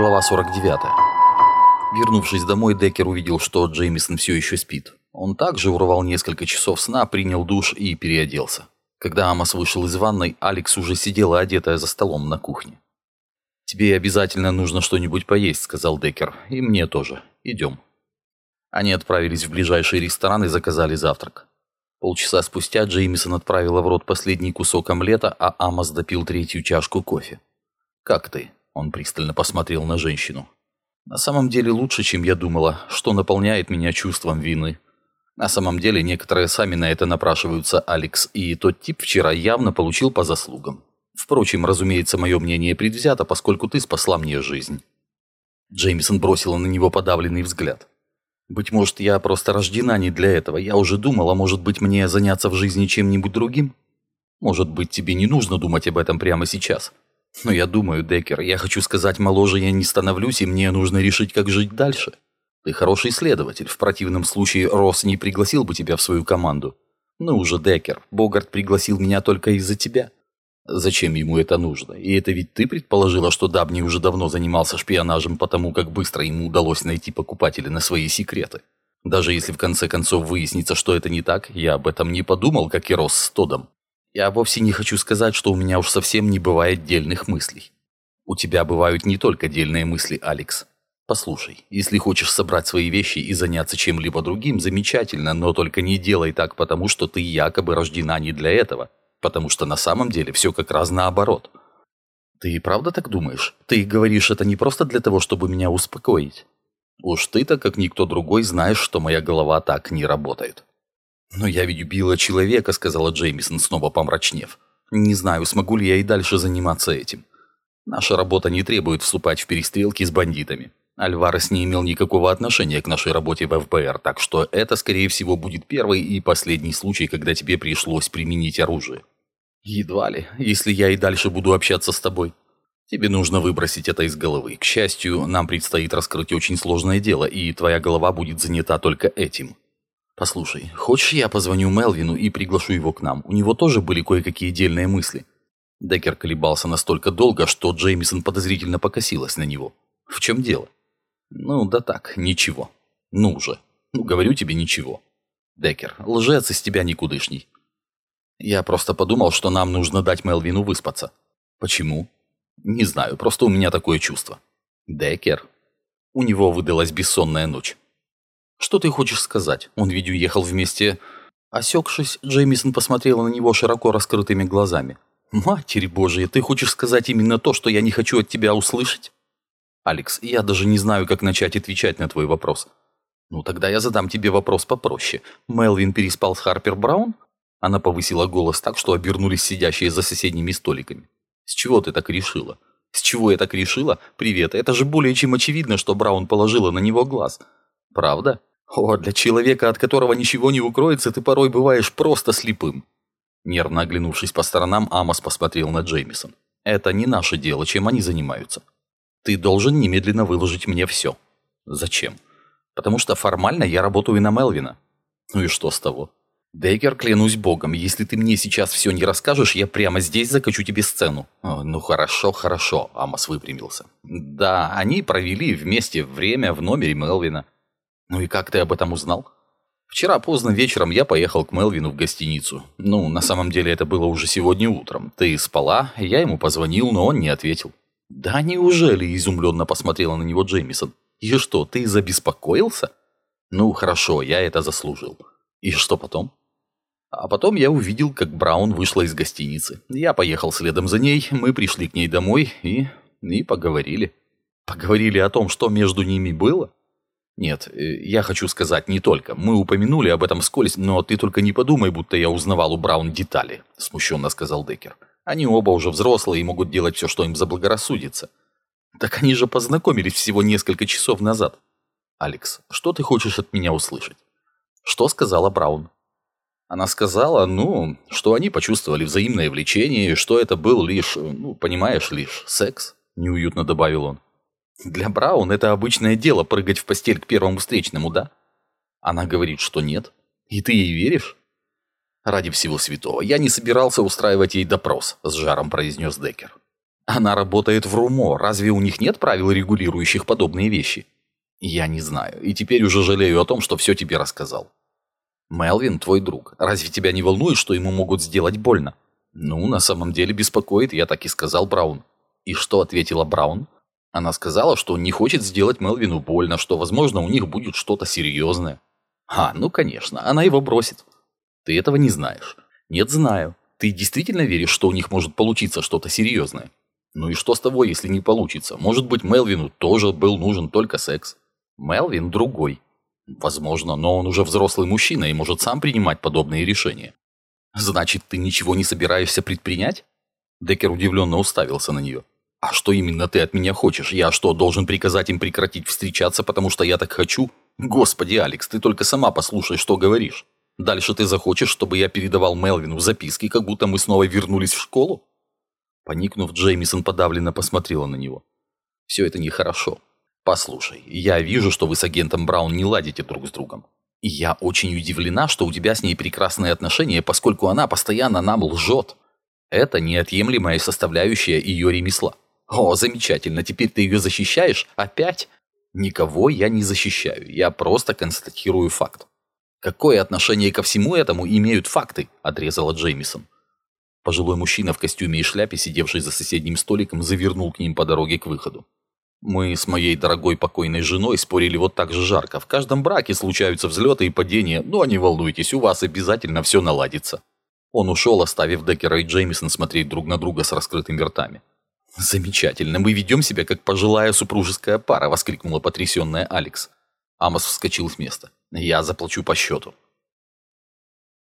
Глава 49. Вернувшись домой, Деккер увидел, что Джеймисон все еще спит. Он также урвал несколько часов сна, принял душ и переоделся. Когда Амос вышел из ванной, Алекс уже сидела одетая за столом на кухне. «Тебе обязательно нужно что-нибудь поесть», — сказал Деккер. «И мне тоже. Идем». Они отправились в ближайший ресторан и заказали завтрак. Полчаса спустя Джеймисон отправила в рот последний кусок омлета, а Амос допил третью чашку кофе. «Как ты?» – он пристально посмотрел на женщину. «На самом деле лучше, чем я думала, что наполняет меня чувством вины. На самом деле некоторые сами на это напрашиваются, Алекс, и тот тип вчера явно получил по заслугам. Впрочем, разумеется, мое мнение предвзято, поскольку ты спасла мне жизнь». Джеймисон бросила на него подавленный взгляд. «Быть может, я просто рождена не для этого. Я уже думала, может быть, мне заняться в жизни чем-нибудь другим? Может быть, тебе не нужно думать об этом прямо сейчас. Но я думаю, Деккер, я хочу сказать, моложе я не становлюсь, и мне нужно решить, как жить дальше. Ты хороший исследователь. В противном случае Росс не пригласил бы тебя в свою команду. Ну уже, Деккер, Богарт пригласил меня только из-за тебя. Зачем ему это нужно? И это ведь ты предположила, что Дабни уже давно занимался шпионажем, потому как быстро ему удалось найти покупателя на свои секреты. Даже если в конце концов выяснится, что это не так, я об этом не подумал, как и Рос с Тодом. Я вовсе не хочу сказать, что у меня уж совсем не бывает дельных мыслей. У тебя бывают не только дельные мысли, Алекс. Послушай, если хочешь собрать свои вещи и заняться чем-либо другим, замечательно, но только не делай так, потому что ты якобы рождена не для этого – потому что на самом деле все как раз наоборот. Ты и правда так думаешь? Ты говоришь это не просто для того, чтобы меня успокоить. Уж ты-то, как никто другой, знаешь, что моя голова так не работает. Но я ведь убила человека, сказала Джеймисон, снова помрачнев. Не знаю, смогу ли я и дальше заниматься этим. Наша работа не требует вступать в перестрелки с бандитами. Альварес не имел никакого отношения к нашей работе в ФБР, так что это, скорее всего, будет первый и последний случай, когда тебе пришлось применить оружие. Едва ли, если я и дальше буду общаться с тобой. Тебе нужно выбросить это из головы. К счастью, нам предстоит раскрыть очень сложное дело, и твоя голова будет занята только этим. Послушай, хочешь я позвоню Мелвину и приглашу его к нам? У него тоже были кое-какие дельные мысли. Деккер колебался настолько долго, что Джеймисон подозрительно покосилась на него. В чем дело? Ну, да так, ничего. Ну же. Ну, говорю тебе ничего. Деккер, лжец из тебя никудышний. Я просто подумал, что нам нужно дать Мелвину выспаться. Почему? Не знаю, просто у меня такое чувство. Деккер. У него выдалась бессонная ночь. Что ты хочешь сказать? Он ведь уехал вместе... Осекшись, Джеймисон посмотрела на него широко раскрытыми глазами. «Матерь Божия, ты хочешь сказать именно то, что я не хочу от тебя услышать?» «Алекс, я даже не знаю, как начать отвечать на твой вопрос». «Ну, тогда я задам тебе вопрос попроще. Мелвин переспал с Харпер Браун?» Она повысила голос так, что обернулись сидящие за соседними столиками. «С чего ты так решила?» «С чего я так решила? Привет, это же более чем очевидно, что Браун положила на него глаз. Правда? О, для человека, от которого ничего не укроется, ты порой бываешь просто слепым». Нервно оглянувшись по сторонам, Амос посмотрел на Джеймисон. «Это не наше дело, чем они занимаются. Ты должен немедленно выложить мне все. Зачем? Потому что формально я работаю на Мелвина. Ну и что с того? Деккер, клянусь богом, если ты мне сейчас все не расскажешь, я прямо здесь закачу тебе сцену. Ну хорошо, хорошо, Амос выпрямился. Да, они провели вместе время в номере Мелвина. Ну и как ты об этом узнал? Вчера поздно вечером я поехал к Мелвину в гостиницу. Ну, на самом деле это было уже сегодня утром. Ты спала, я ему позвонил, но он не ответил. «Да неужели?» – изумленно посмотрела на него Джеймисон. «И что, ты забеспокоился?» «Ну, хорошо, я это заслужил. И что потом?» А потом я увидел, как Браун вышла из гостиницы. Я поехал следом за ней, мы пришли к ней домой и... и поговорили. Поговорили о том, что между ними было? Нет, э, я хочу сказать не только. Мы упомянули об этом вскользь, но ты только не подумай, будто я узнавал у Браун детали, смущенно сказал Деккер. Они оба уже взрослые и могут делать все, что им заблагорассудится. Так они же познакомились всего несколько часов назад. Алекс, что ты хочешь от меня услышать? Что сказала Браун? Она сказала, ну, что они почувствовали взаимное влечение, что это был лишь, ну, понимаешь, лишь секс, неуютно добавил он. Для Браун это обычное дело прыгать в постель к первому встречному, да? Она говорит, что нет. И ты ей веришь? Ради всего святого, я не собирался устраивать ей допрос, с жаром произнес Деккер. Она работает в РУМО. Разве у них нет правил, регулирующих подобные вещи? Я не знаю. И теперь уже жалею о том, что все тебе рассказал. Мелвин твой друг. Разве тебя не волнует, что ему могут сделать больно? Ну, на самом деле беспокоит, я так и сказал Браун. И что ответила Браун? Она сказала, что не хочет сделать Мелвину больно, что, возможно, у них будет что-то серьезное. А, ну конечно, она его бросит. Ты этого не знаешь. Нет, знаю. Ты действительно веришь, что у них может получиться что-то серьезное? Ну и что с того, если не получится? Может быть, Мелвину тоже был нужен только секс? Мелвин другой. Возможно, но он уже взрослый мужчина и может сам принимать подобные решения. Значит, ты ничего не собираешься предпринять? Деккер удивленно уставился на нее. «А что именно ты от меня хочешь? Я что, должен приказать им прекратить встречаться, потому что я так хочу? Господи, Алекс, ты только сама послушай, что говоришь. Дальше ты захочешь, чтобы я передавал Мелвину записки, как будто мы снова вернулись в школу?» Поникнув, Джеймисон подавленно посмотрела на него. «Все это нехорошо. Послушай, я вижу, что вы с агентом Браун не ладите друг с другом. И я очень удивлена, что у тебя с ней прекрасные отношения, поскольку она постоянно нам лжет. Это неотъемлемая составляющая ее ремесла. О, замечательно, теперь ты ее защищаешь? Опять? Никого я не защищаю, я просто констатирую факт. Какое отношение ко всему этому имеют факты? Отрезала Джеймисон. Пожилой мужчина в костюме и шляпе, сидевший за соседним столиком, завернул к ним по дороге к выходу. Мы с моей дорогой покойной женой спорили вот так же жарко. В каждом браке случаются взлеты и падения, но не волнуйтесь, у вас обязательно все наладится. Он ушел, оставив Деккера и Джеймисон смотреть друг на друга с раскрытыми ртами. «Замечательно, мы ведем себя как пожилая супружеская пара», – воскликнула потрясенная Алекс. Амос вскочил с места. «Я заплачу по счету».